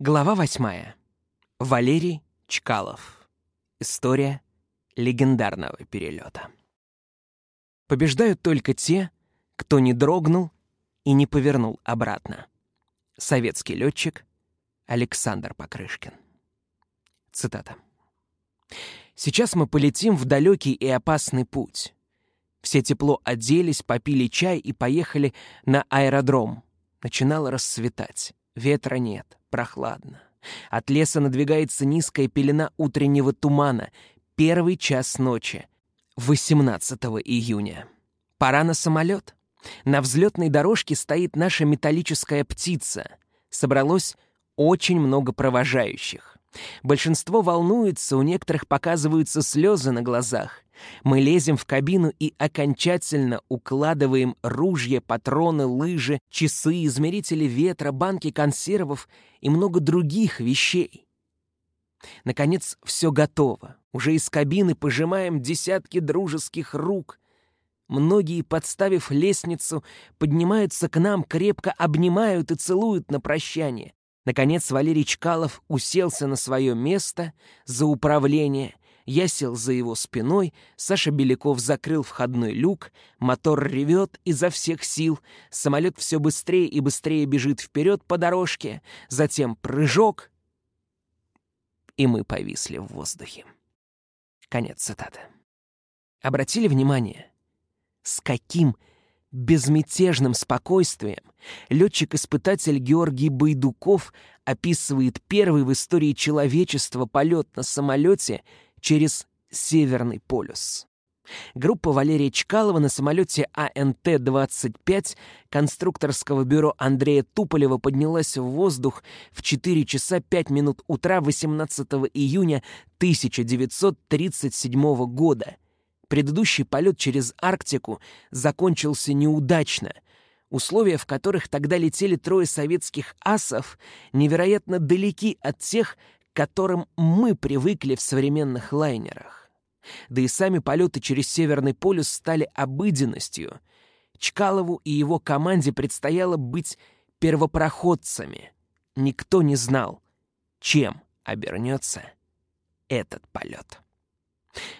Глава восьмая. Валерий Чкалов. История легендарного перелета. Побеждают только те, кто не дрогнул и не повернул обратно. Советский летчик Александр Покрышкин. Цитата. «Сейчас мы полетим в далекий и опасный путь. Все тепло оделись, попили чай и поехали на аэродром. Начинало расцветать. Ветра нет прохладно. От леса надвигается низкая пелена утреннего тумана. Первый час ночи, 18 июня. Пора на самолет. На взлетной дорожке стоит наша металлическая птица. Собралось очень много провожающих. Большинство волнуется, у некоторых показываются слезы на глазах. Мы лезем в кабину и окончательно укладываем ружья, патроны, лыжи, часы, измерители ветра, банки консервов и много других вещей. Наконец, все готово. Уже из кабины пожимаем десятки дружеских рук. Многие, подставив лестницу, поднимаются к нам, крепко обнимают и целуют на прощание. Наконец Валерий Чкалов уселся на свое место за управление. Я сел за его спиной, Саша Беляков закрыл входной люк, мотор ревет изо всех сил, самолет все быстрее и быстрее бежит вперед по дорожке, затем прыжок, и мы повисли в воздухе. Конец цитаты. Обратили внимание, с каким безмятежным спокойствием летчик-испытатель Георгий Байдуков описывает первый в истории человечества полет на самолете через Северный полюс. Группа Валерия Чкалова на самолете АНТ-25 конструкторского бюро Андрея Туполева поднялась в воздух в 4 часа 5 минут утра 18 июня 1937 года — Предыдущий полет через Арктику закончился неудачно. Условия, в которых тогда летели трое советских асов, невероятно далеки от тех, которым мы привыкли в современных лайнерах. Да и сами полеты через Северный полюс стали обыденностью. Чкалову и его команде предстояло быть первопроходцами. Никто не знал, чем обернется этот полет.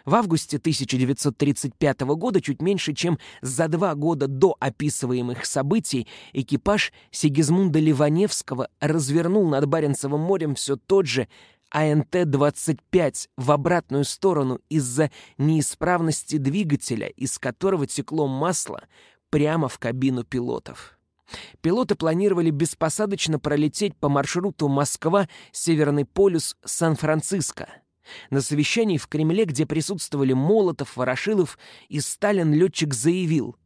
В августе 1935 года, чуть меньше, чем за два года до описываемых событий, экипаж Сигизмунда Ливаневского развернул над Баренцевым морем все тот же АНТ-25 в обратную сторону из-за неисправности двигателя, из которого текло масло прямо в кабину пилотов. Пилоты планировали беспосадочно пролететь по маршруту Москва-Северный полюс Сан-Франциско — на совещании в Кремле, где присутствовали Молотов, Ворошилов и Сталин, летчик заявил.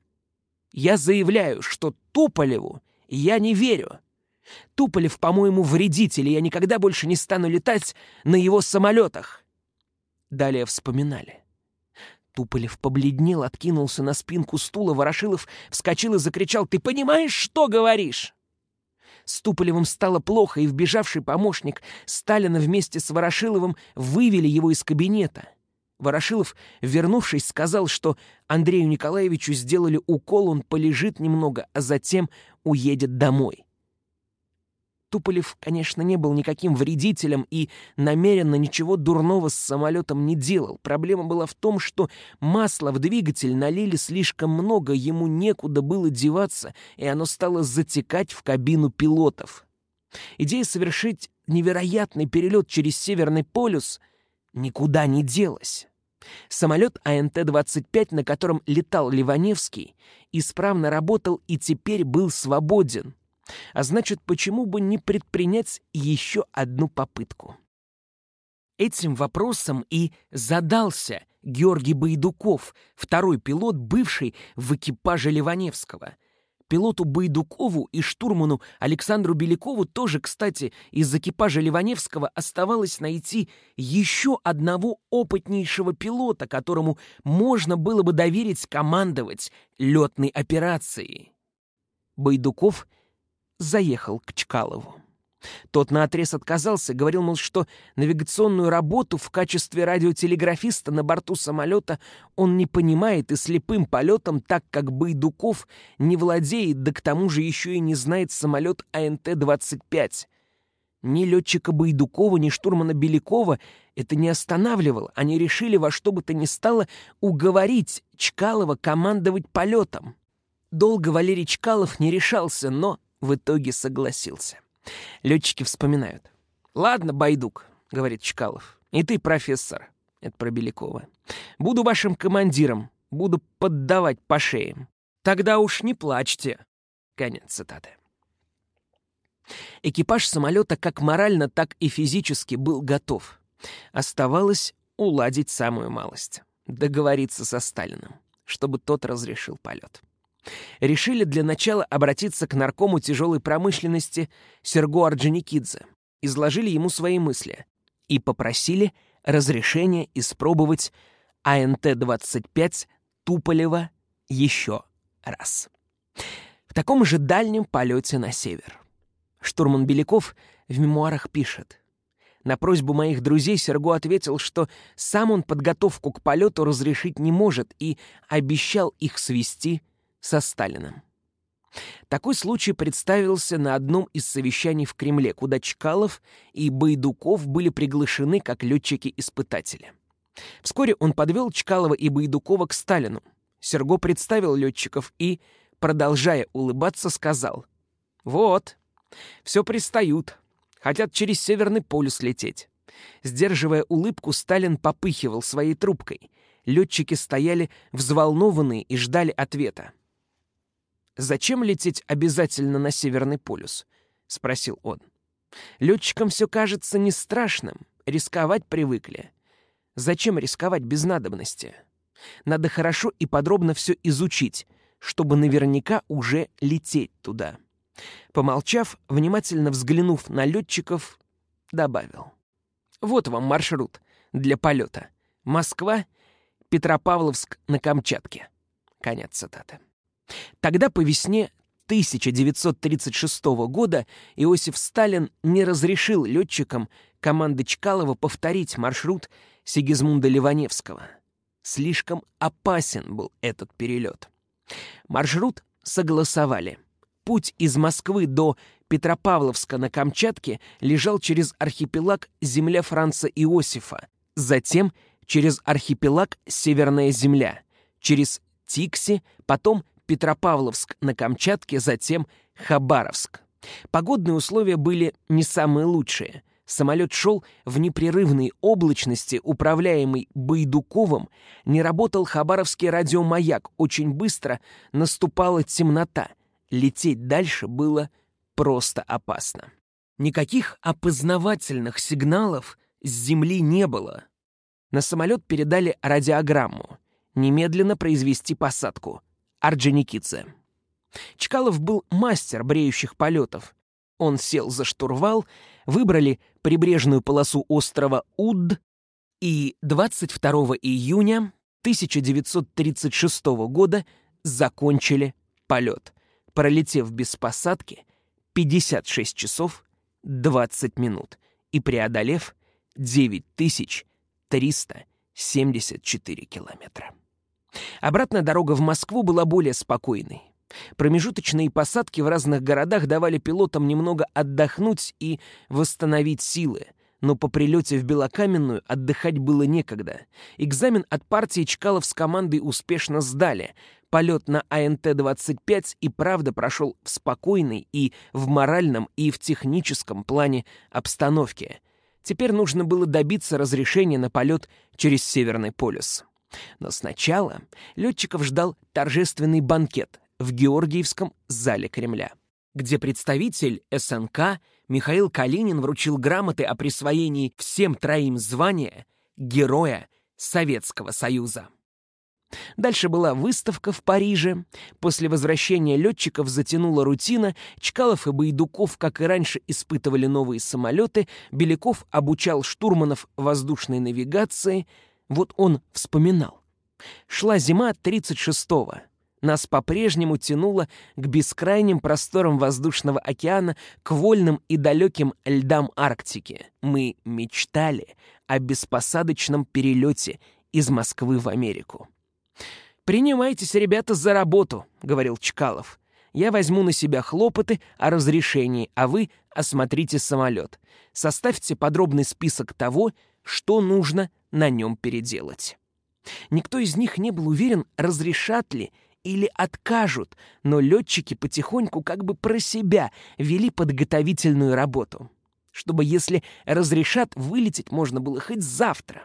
«Я заявляю, что Туполеву я не верю. Туполев, по-моему, вредитель, и я никогда больше не стану летать на его самолетах». Далее вспоминали. Туполев побледнел, откинулся на спинку стула, Ворошилов вскочил и закричал «Ты понимаешь, что говоришь?» С Туполевым стало плохо, и вбежавший помощник Сталина вместе с Ворошиловым вывели его из кабинета. Ворошилов, вернувшись, сказал, что Андрею Николаевичу сделали укол, он полежит немного, а затем уедет домой. Туполев, конечно, не был никаким вредителем и намеренно ничего дурного с самолетом не делал. Проблема была в том, что масла в двигатель налили слишком много, ему некуда было деваться, и оно стало затекать в кабину пилотов. Идея совершить невероятный перелет через Северный полюс никуда не делась. Самолет АНТ-25, на котором летал Ливаневский, исправно работал и теперь был свободен — а значит, почему бы не предпринять еще одну попытку? Этим вопросом и задался Георгий Байдуков, второй пилот, бывший в экипаже Ливаневского. Пилоту Байдукову и штурману Александру Белякову тоже, кстати, из экипажа Ливаневского оставалось найти еще одного опытнейшего пилота, которому можно было бы доверить командовать летной операцией. Байдуков — заехал к Чкалову. Тот наотрез отказался, говорил, мол, что навигационную работу в качестве радиотелеграфиста на борту самолета он не понимает и слепым полетом, так как Байдуков не владеет, да к тому же еще и не знает самолет АНТ-25. Ни летчика Байдукова, ни штурмана Белякова это не останавливало. Они решили во что бы то ни стало уговорить Чкалова командовать полетом. Долго Валерий Чкалов не решался, но в итоге согласился. Летчики вспоминают. «Ладно, Байдук», — говорит Чкалов, — «и ты, профессор». Это про Белякова. «Буду вашим командиром, буду поддавать по шеям. Тогда уж не плачьте». Конец цитаты. Экипаж самолета как морально, так и физически был готов. Оставалось уладить самую малость. Договориться со Сталиным, чтобы тот разрешил полет. Решили для начала обратиться к наркому тяжелой промышленности Серго Орджоникидзе. Изложили ему свои мысли и попросили разрешения испробовать АНТ-25 Туполева еще раз. В таком же дальнем полете на север. Штурман Беляков в мемуарах пишет. На просьбу моих друзей Серго ответил, что сам он подготовку к полету разрешить не может и обещал их свести со Сталиным. Такой случай представился на одном из совещаний в Кремле, куда Чкалов и Байдуков были приглашены как летчики-испытатели. Вскоре он подвел Чкалова и Байдукова к Сталину. Серго представил летчиков и, продолжая улыбаться, сказал «Вот, все пристают. Хотят через Северный полюс лететь. Сдерживая улыбку, Сталин попыхивал своей трубкой. Летчики стояли взволнованные и ждали ответа. «Зачем лететь обязательно на Северный полюс?» — спросил он. «Летчикам все кажется не страшным, рисковать привыкли. Зачем рисковать без надобности? Надо хорошо и подробно все изучить, чтобы наверняка уже лететь туда». Помолчав, внимательно взглянув на летчиков, добавил. «Вот вам маршрут для полета. Москва, Петропавловск на Камчатке». Конец цитаты. Тогда по весне 1936 года Иосиф Сталин не разрешил летчикам команды Чкалова повторить маршрут Сигизмунда Ливаневского. Слишком опасен был этот перелет. Маршрут согласовали — Путь из Москвы до Петропавловска на Камчатке лежал через архипелаг земля Франца Иосифа, затем через архипелаг Северная земля, через Тикси, потом Петропавловск на Камчатке, затем Хабаровск. Погодные условия были не самые лучшие. Самолет шел в непрерывной облачности, управляемый Байдуковым, не работал хабаровский радиомаяк, очень быстро наступала темнота — лететь дальше было просто опасно. Никаких опознавательных сигналов с Земли не было. На самолет передали радиограмму. Немедленно произвести посадку. Орджоникидзе. Чкалов был мастер бреющих полетов. Он сел за штурвал, выбрали прибрежную полосу острова Уд и 22 июня 1936 года закончили полет пролетев без посадки 56 часов 20 минут и преодолев 9374 километра. Обратная дорога в Москву была более спокойной. Промежуточные посадки в разных городах давали пилотам немного отдохнуть и восстановить силы, но по прилете в Белокаменную отдыхать было некогда. Экзамен от партии Чкалов с командой успешно сдали, Полет на АНТ-25 и правда прошел в спокойной и в моральном, и в техническом плане обстановке. Теперь нужно было добиться разрешения на полет через Северный полюс. Но сначала летчиков ждал торжественный банкет в Георгиевском зале Кремля, где представитель СНК Михаил Калинин вручил грамоты о присвоении всем троим звания Героя Советского Союза. Дальше была выставка в Париже. После возвращения летчиков затянула рутина. Чкалов и Байдуков, как и раньше, испытывали новые самолеты. Беляков обучал штурманов воздушной навигации. Вот он вспоминал. Шла зима 36-го. Нас по-прежнему тянуло к бескрайним просторам воздушного океана, к вольным и далеким льдам Арктики. Мы мечтали о беспосадочном перелете из Москвы в Америку. «Принимайтесь, ребята, за работу», — говорил Чкалов. Я возьму на себя хлопоты о разрешении, а вы осмотрите самолет. Составьте подробный список того, что нужно на нем переделать. Никто из них не был уверен, разрешат ли или откажут, но летчики потихоньку как бы про себя вели подготовительную работу, чтобы, если разрешат, вылететь можно было хоть завтра.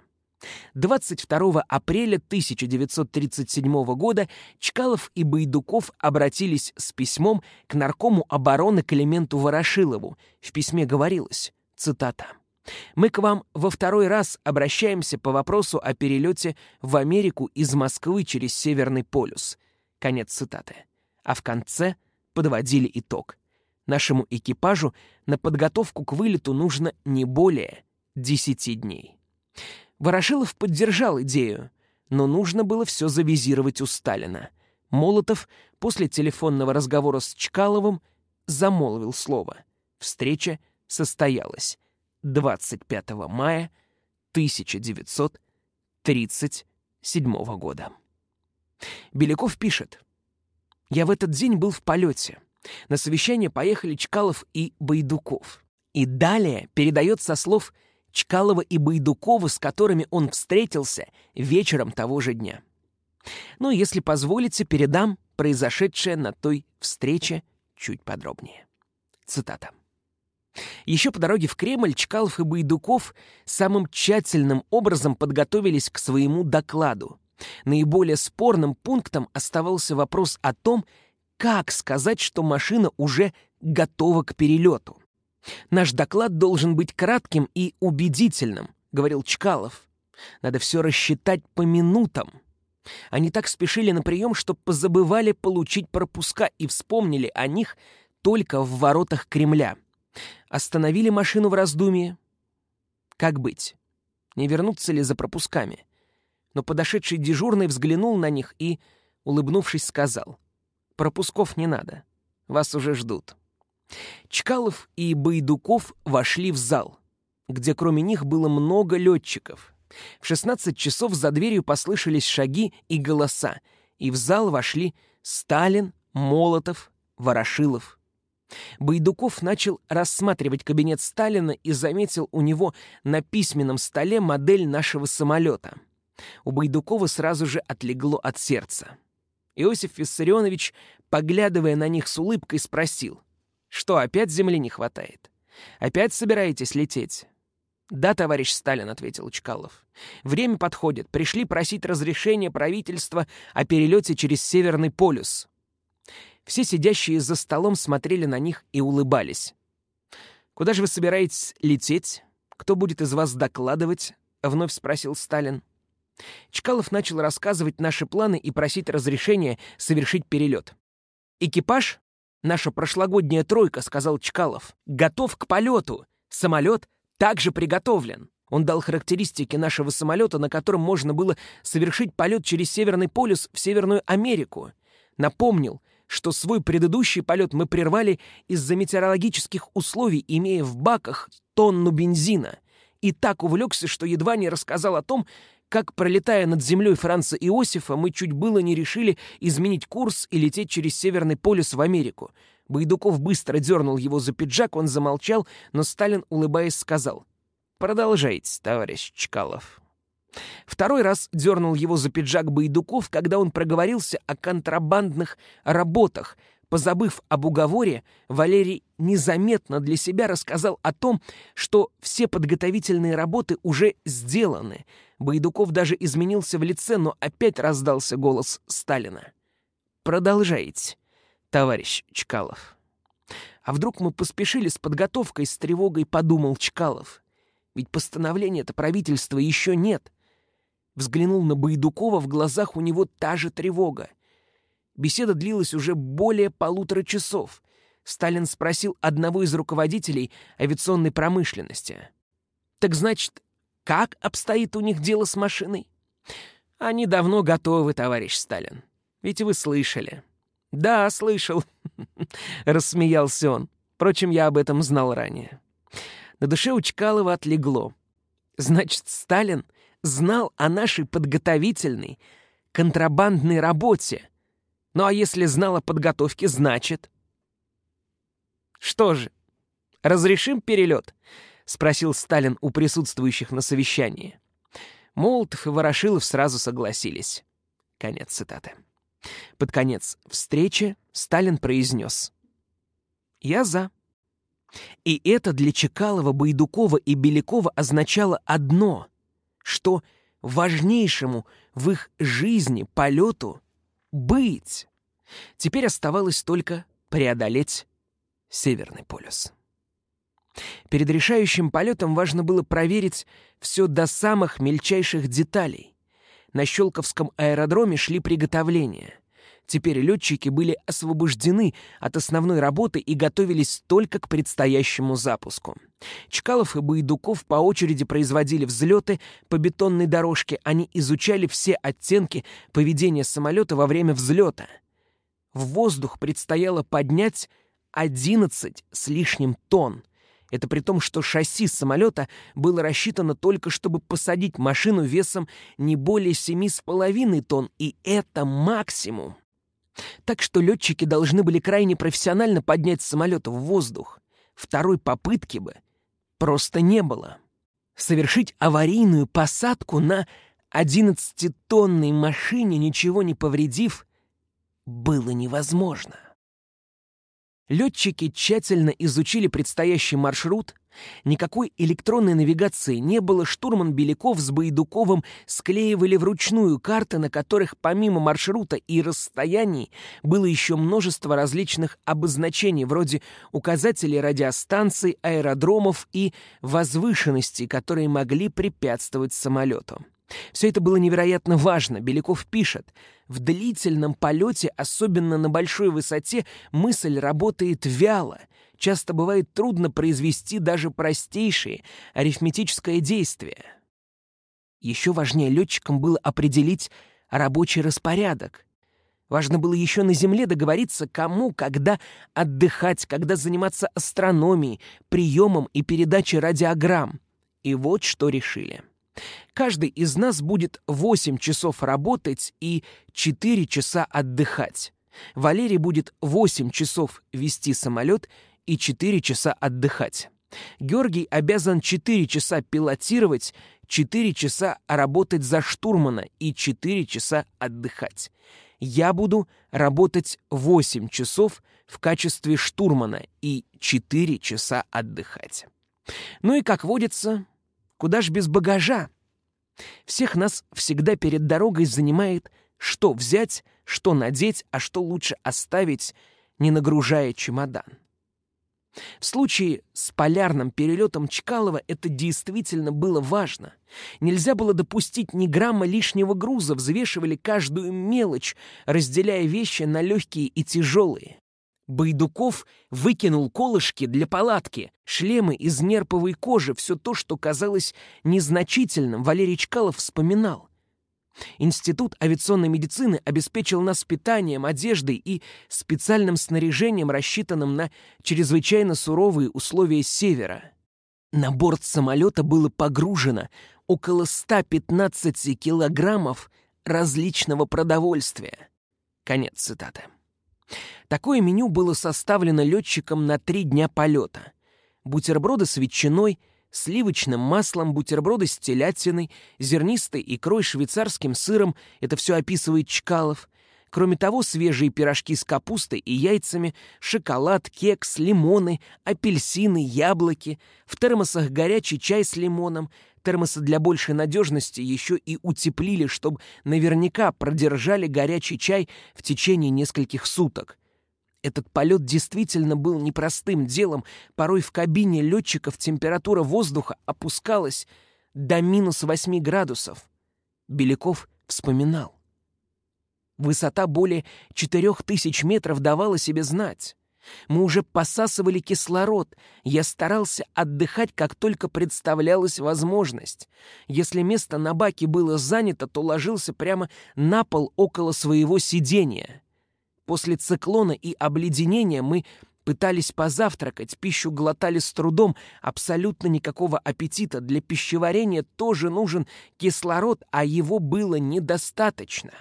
22 апреля 1937 года Чкалов и Байдуков обратились с письмом к наркому обороны Клименту Ворошилову. В письме говорилось, цитата, «Мы к вам во второй раз обращаемся по вопросу о перелете в Америку из Москвы через Северный полюс». Конец цитаты. А в конце подводили итог. Нашему экипажу на подготовку к вылету нужно не более 10 дней. Ворошилов поддержал идею, но нужно было все завизировать у Сталина. Молотов после телефонного разговора с Чкаловым замолвил слово. Встреча состоялась 25 мая 1937 года. Беляков пишет. «Я в этот день был в полете. На совещание поехали Чкалов и Байдуков. И далее передает со слов Чкалова и Байдукова, с которыми он встретился вечером того же дня. Ну, если позволите, передам произошедшее на той встрече чуть подробнее. Цитата. Еще по дороге в Кремль Чкалов и Байдуков самым тщательным образом подготовились к своему докладу. Наиболее спорным пунктом оставался вопрос о том, как сказать, что машина уже готова к перелету. Наш доклад должен быть кратким и убедительным, говорил Чкалов. Надо все рассчитать по минутам. Они так спешили на прием, что позабывали получить пропуска и вспомнили о них только в воротах Кремля. Остановили машину в раздумье. Как быть? Не вернуться ли за пропусками? Но подошедший дежурный взглянул на них и, улыбнувшись, сказал, «Пропусков не надо. Вас уже ждут». Чкалов и Байдуков вошли в зал, где кроме них было много летчиков. В 16 часов за дверью послышались шаги и голоса, и в зал вошли Сталин, Молотов, Ворошилов. Байдуков начал рассматривать кабинет Сталина и заметил у него на письменном столе модель нашего самолета. У Байдукова сразу же отлегло от сердца. Иосиф Виссарионович, поглядывая на них с улыбкой, спросил, что, опять земли не хватает? Опять собираетесь лететь? «Да, товарищ Сталин», — ответил Чкалов. «Время подходит. Пришли просить разрешения правительства о перелете через Северный полюс». Все сидящие за столом смотрели на них и улыбались. «Куда же вы собираетесь лететь? Кто будет из вас докладывать?» — вновь спросил Сталин. Чкалов начал рассказывать наши планы и просить разрешения совершить перелет. Экипаж «Наша прошлогодняя тройка», — сказал Чкалов, — «готов к полету. Самолет также приготовлен». Он дал характеристики нашего самолета, на котором можно было совершить полет через Северный полюс в Северную Америку. Напомнил, что свой предыдущий полет мы прервали из-за метеорологических условий, имея в баках тонну бензина. И так увлекся, что едва не рассказал о том, как, пролетая над землей Франца Иосифа, мы чуть было не решили изменить курс и лететь через Северный полюс в Америку. Байдуков быстро дернул его за пиджак, он замолчал, но Сталин, улыбаясь, сказал «Продолжайте, товарищ Чкалов». Второй раз дернул его за пиджак Байдуков, когда он проговорился о контрабандных работах, Позабыв об уговоре, Валерий незаметно для себя рассказал о том, что все подготовительные работы уже сделаны. Байдуков даже изменился в лице, но опять раздался голос Сталина. «Продолжайте, товарищ Чкалов». «А вдруг мы поспешили с подготовкой, с тревогой?» — подумал Чкалов. «Ведь постановления-то правительства еще нет». Взглянул на Байдукова, в глазах у него та же тревога. Беседа длилась уже более полутора часов. Сталин спросил одного из руководителей авиационной промышленности. «Так значит, как обстоит у них дело с машиной?» «Они давно готовы, товарищ Сталин. Ведь вы слышали». «Да, слышал», — рассмеялся он. Впрочем, я об этом знал ранее. На душе у Чкалова отлегло. Значит, Сталин знал о нашей подготовительной, контрабандной работе, Ну а если знал о подготовке, значит... Что же, разрешим перелет? Спросил Сталин у присутствующих на совещании. Молотов и Ворошилов сразу согласились. Конец цитаты. Под конец встречи Сталин произнес. «Я за». И это для Чекалова, Байдукова и Белякова означало одно, что важнейшему в их жизни полету быть. Теперь оставалось только преодолеть Северный полюс. Перед решающим полетом важно было проверить все до самых мельчайших деталей. На Щелковском аэродроме шли приготовления. Теперь летчики были освобождены от основной работы и готовились только к предстоящему запуску. Чкалов и Байдуков по очереди производили взлеты по бетонной дорожке, они изучали все оттенки поведения самолета во время взлета. В воздух предстояло поднять 11 с лишним тонн. Это при том, что шасси самолета было рассчитано только, чтобы посадить машину весом не более 7,5 тонн, и это максимум. Так что летчики должны были крайне профессионально поднять самолет в воздух. Второй попытки бы просто не было. Совершить аварийную посадку на 11-тонной машине, ничего не повредив, было невозможно. Летчики тщательно изучили предстоящий маршрут. Никакой электронной навигации не было. Штурман Беляков с Байдуковым склеивали вручную карты, на которых помимо маршрута и расстояний было еще множество различных обозначений, вроде указателей радиостанций, аэродромов и возвышенностей, которые могли препятствовать самолету. Все это было невероятно важно. Беляков пишет, «В длительном полете, особенно на большой высоте, мысль работает вяло. Часто бывает трудно произвести даже простейшие арифметическое действие». Еще важнее летчикам было определить рабочий распорядок. Важно было еще на Земле договориться, кому, когда отдыхать, когда заниматься астрономией, приемом и передачей радиограмм. И вот что решили. Каждый из нас будет 8 часов работать и 4 часа отдыхать. Валерий будет 8 часов вести самолет и 4 часа отдыхать. Георгий обязан 4 часа пилотировать, 4 часа работать за штурмана и 4 часа отдыхать. Я буду работать 8 часов в качестве штурмана и 4 часа отдыхать. Ну и, как водится, Куда ж без багажа? Всех нас всегда перед дорогой занимает, что взять, что надеть, а что лучше оставить, не нагружая чемодан. В случае с полярным перелетом Чкалова это действительно было важно. Нельзя было допустить ни грамма лишнего груза, взвешивали каждую мелочь, разделяя вещи на легкие и тяжелые. Байдуков выкинул колышки для палатки, шлемы из нерповой кожи, все то, что казалось незначительным, Валерий Чкалов вспоминал. Институт авиационной медицины обеспечил нас питанием, одеждой и специальным снаряжением, рассчитанным на чрезвычайно суровые условия севера. На борт самолета было погружено около 115 килограммов различного продовольствия. Конец цитаты. Такое меню было составлено летчиком на три дня полета. Бутерброды с ветчиной, сливочным маслом, бутерброды с телятиной, зернистой икрой, швейцарским сыром — это все описывает Чкалов. Кроме того, свежие пирожки с капустой и яйцами, шоколад, кекс, лимоны, апельсины, яблоки, в термосах горячий чай с лимоном, термосы для большей надежности еще и утеплили, чтобы наверняка продержали горячий чай в течение нескольких суток. Этот полет действительно был непростым делом. Порой в кабине летчиков температура воздуха опускалась до минус 8 градусов. Беляков вспоминал. Высота более 4000 метров давала себе знать. Мы уже посасывали кислород. Я старался отдыхать, как только представлялась возможность. Если место на баке было занято, то ложился прямо на пол около своего сидения. После циклона и обледенения мы пытались позавтракать, пищу глотали с трудом, абсолютно никакого аппетита. Для пищеварения тоже нужен кислород, а его было недостаточно.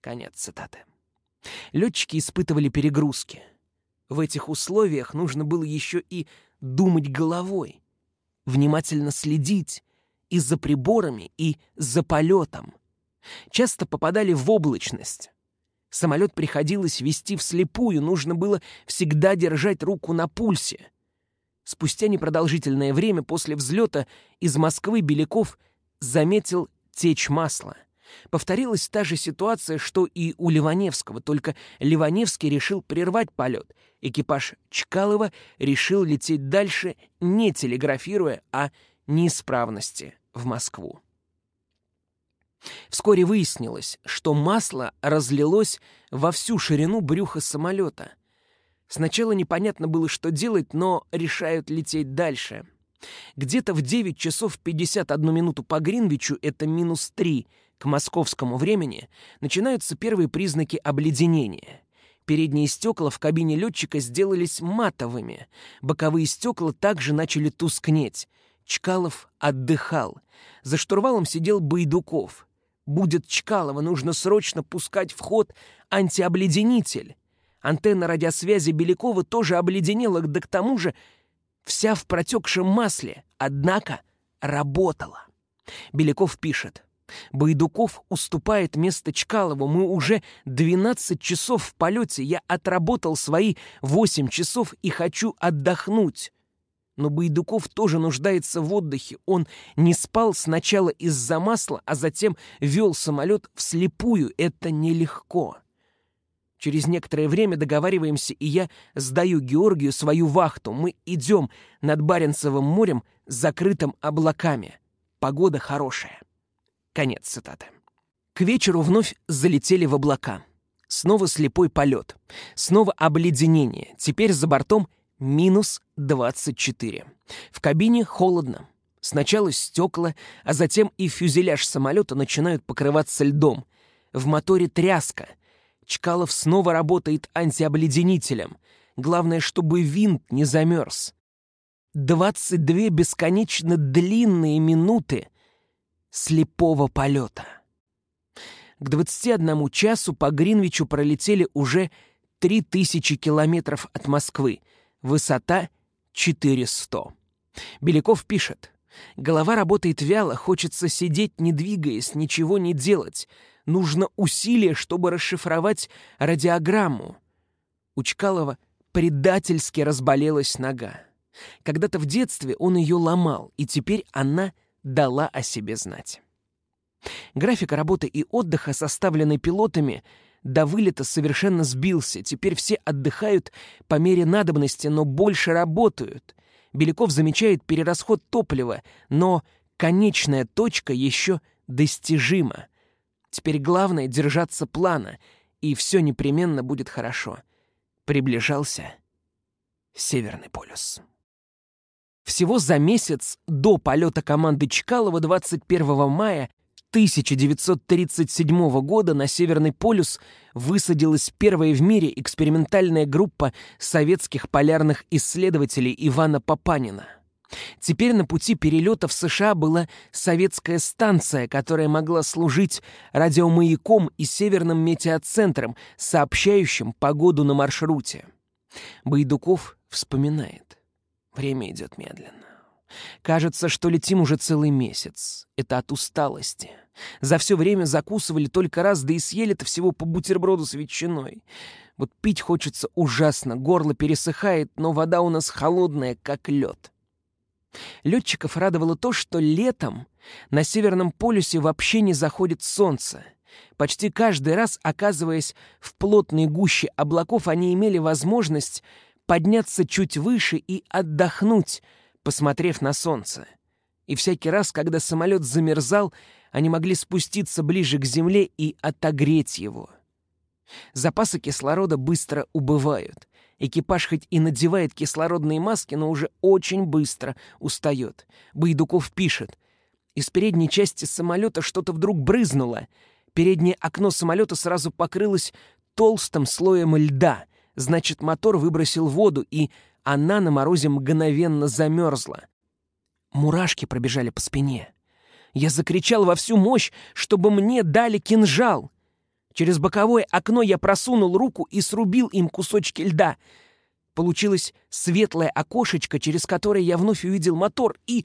Конец цитаты. Летчики испытывали перегрузки. В этих условиях нужно было еще и думать головой, внимательно следить и за приборами, и за полетом. Часто попадали в облачность. Самолет приходилось вести вслепую, нужно было всегда держать руку на пульсе. Спустя непродолжительное время после взлета из Москвы Беляков заметил течь масла. Повторилась та же ситуация, что и у Ливаневского, только Ливаневский решил прервать полет. Экипаж Чкалова решил лететь дальше, не телеграфируя о неисправности в Москву. Вскоре выяснилось, что масло разлилось во всю ширину брюха самолета. Сначала непонятно было, что делать, но решают лететь дальше. Где-то в 9 часов 51 минуту по Гринвичу, это минус 3 к московскому времени, начинаются первые признаки обледенения. Передние стекла в кабине летчика сделались матовыми, боковые стекла также начали тускнеть. Чкалов отдыхал. За штурвалом сидел Байдуков. Будет Чкалова, нужно срочно пускать в ход антиобледенитель. Антенна радиосвязи Белякова тоже обледенела, да к тому же вся в протекшем масле, однако работала. Беляков пишет. Байдуков уступает место Чкалову. Мы уже 12 часов в полете. Я отработал свои 8 часов и хочу отдохнуть. Но Байдуков тоже нуждается в отдыхе. Он не спал сначала из-за масла, а затем вел самолет вслепую. Это нелегко. Через некоторое время договариваемся, и я сдаю Георгию свою вахту. Мы идем над Баренцевым морем, закрытым облаками. Погода хорошая. Конец цитаты. К вечеру вновь залетели в облака. Снова слепой полет. Снова обледенение. Теперь за бортом минус 24. В кабине холодно. Сначала стекла, а затем и фюзеляж самолета начинают покрываться льдом. В моторе тряска. Чкалов снова работает антиобледенителем. Главное, чтобы винт не замерз. 22 бесконечно длинные минуты слепого полета. К 21 часу по Гринвичу пролетели уже 3000 километров от Москвы, высота 400. Беляков пишет, «Голова работает вяло, хочется сидеть, не двигаясь, ничего не делать. Нужно усилие, чтобы расшифровать радиограмму». У Чкалова предательски разболелась нога. Когда-то в детстве он ее ломал, и теперь она дала о себе знать. График работы и отдыха, составленный пилотами, до вылета совершенно сбился. Теперь все отдыхают по мере надобности, но больше работают. Беляков замечает перерасход топлива, но конечная точка еще достижима. Теперь главное — держаться плана, и все непременно будет хорошо. Приближался Северный полюс. Всего за месяц до полета команды Чкалова 21 мая 1937 года на Северный полюс высадилась первая в мире экспериментальная группа советских полярных исследователей Ивана Папанина. Теперь на пути перелета в США была советская станция, которая могла служить радиомаяком и северным метеоцентром, сообщающим погоду на маршруте. Байдуков вспоминает. Время идет медленно. Кажется, что летим уже целый месяц. Это от усталости. За все время закусывали только раз, да и съели-то всего по бутерброду с ветчиной. Вот пить хочется ужасно, горло пересыхает, но вода у нас холодная, как лед. Летчиков радовало то, что летом на Северном полюсе вообще не заходит солнце. Почти каждый раз, оказываясь в плотной гуще облаков, они имели возможность подняться чуть выше и отдохнуть, посмотрев на солнце. И всякий раз, когда самолет замерзал, они могли спуститься ближе к земле и отогреть его. Запасы кислорода быстро убывают. Экипаж хоть и надевает кислородные маски, но уже очень быстро устает. Байдуков пишет. Из передней части самолета что-то вдруг брызнуло. Переднее окно самолета сразу покрылось толстым слоем льда. Значит, мотор выбросил воду, и она на морозе мгновенно замерзла. Мурашки пробежали по спине. Я закричал во всю мощь, чтобы мне дали кинжал. Через боковое окно я просунул руку и срубил им кусочки льда. Получилось светлое окошечко, через которое я вновь увидел мотор, и...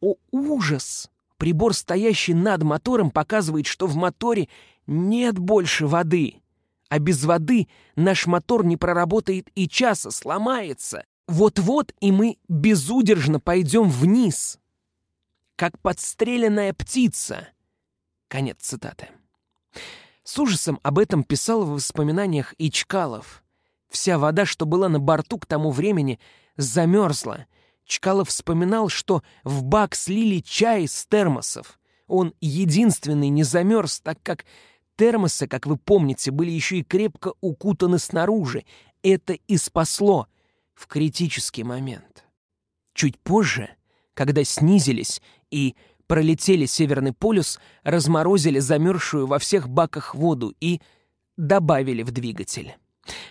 О, ужас! Прибор, стоящий над мотором, показывает, что в моторе нет больше воды. А без воды наш мотор не проработает и часа, сломается. Вот-вот и мы безудержно пойдем вниз, как подстреленная птица. Конец цитаты. С ужасом об этом писал в воспоминаниях и Чкалов. Вся вода, что была на борту к тому времени, замерзла. Чкалов вспоминал, что в бак слили чай с термосов. Он единственный не замерз, так как термосы, как вы помните, были еще и крепко укутаны снаружи. Это и спасло в критический момент. Чуть позже, когда снизились и пролетели Северный полюс, разморозили замерзшую во всех баках воду и добавили в двигатель.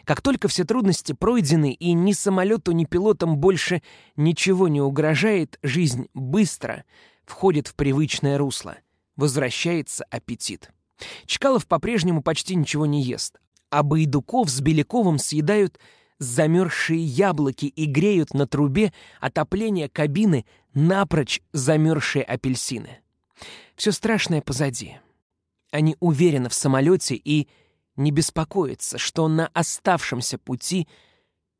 Как только все трудности пройдены и ни самолету, ни пилотам больше ничего не угрожает, жизнь быстро входит в привычное русло. Возвращается аппетит. Чкалов по-прежнему почти ничего не ест, а Байдуков с Беляковым съедают замерзшие яблоки и греют на трубе отопления кабины напрочь замерзшие апельсины. Все страшное позади. Они уверены в самолете и не беспокоятся, что на оставшемся пути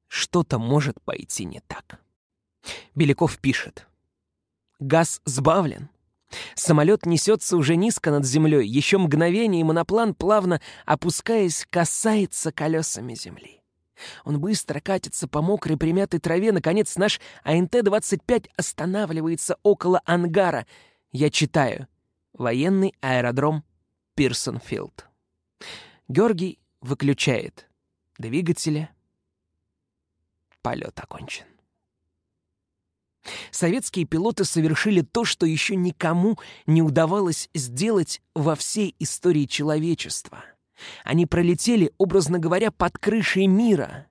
что-то может пойти не так. Беляков пишет. Газ сбавлен. Самолет несется уже низко над землей. Еще мгновение, и моноплан, плавно опускаясь, касается колесами земли. Он быстро катится по мокрой примятой траве. Наконец наш АНТ-25 останавливается около ангара. Я читаю. Военный аэродром Пирсонфилд. Георгий выключает двигатели. Полет окончен. Советские пилоты совершили то, что еще никому не удавалось сделать во всей истории человечества — они пролетели, образно говоря, под крышей мира.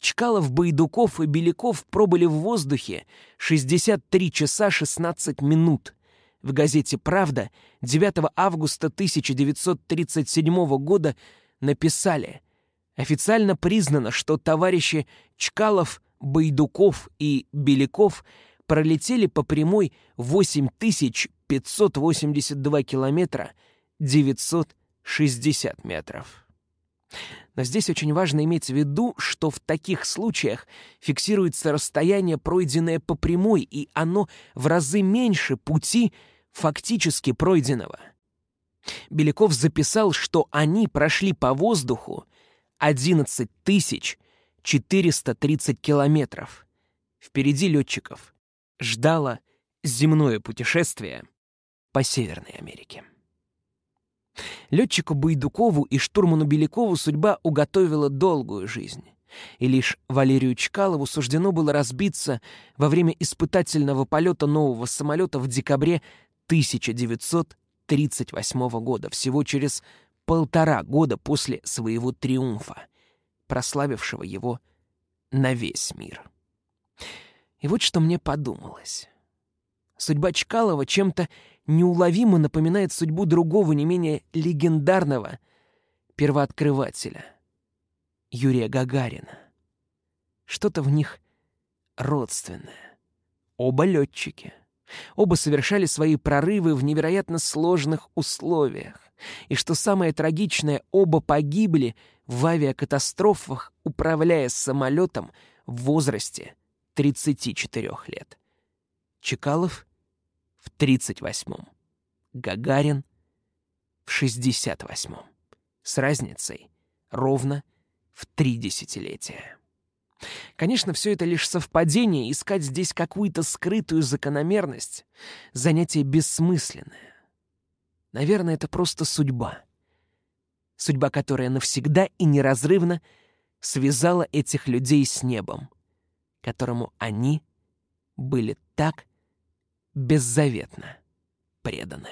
Чкалов, Байдуков и Беляков пробыли в воздухе 63 часа 16 минут. В газете «Правда» 9 августа 1937 года написали «Официально признано, что товарищи Чкалов, Байдуков и Беляков пролетели по прямой 8582 километра 900 60 метров. Но здесь очень важно иметь в виду, что в таких случаях фиксируется расстояние, пройденное по прямой, и оно в разы меньше пути фактически пройденного. Беляков записал, что они прошли по воздуху 11 430 километров. Впереди летчиков ждало земное путешествие по Северной Америке. Летчику Байдукову и штурману Белякову судьба уготовила долгую жизнь. И лишь Валерию Чкалову суждено было разбиться во время испытательного полета нового самолета в декабре 1938 года, всего через полтора года после своего триумфа, прославившего его на весь мир. И вот что мне подумалось. Судьба Чкалова чем-то неуловимо напоминает судьбу другого, не менее легендарного первооткрывателя — Юрия Гагарина. Что-то в них родственное. Оба летчики. Оба совершали свои прорывы в невероятно сложных условиях. И что самое трагичное, оба погибли в авиакатастрофах, управляя самолетом в возрасте 34 лет. Чекалов в 38-м, Гагарин в 68-м, с разницей ровно в три десятилетия. Конечно, все это лишь совпадение, искать здесь какую-то скрытую закономерность — занятие бессмысленное. Наверное, это просто судьба. Судьба, которая навсегда и неразрывно связала этих людей с небом, которому они были так беззаветно преданы.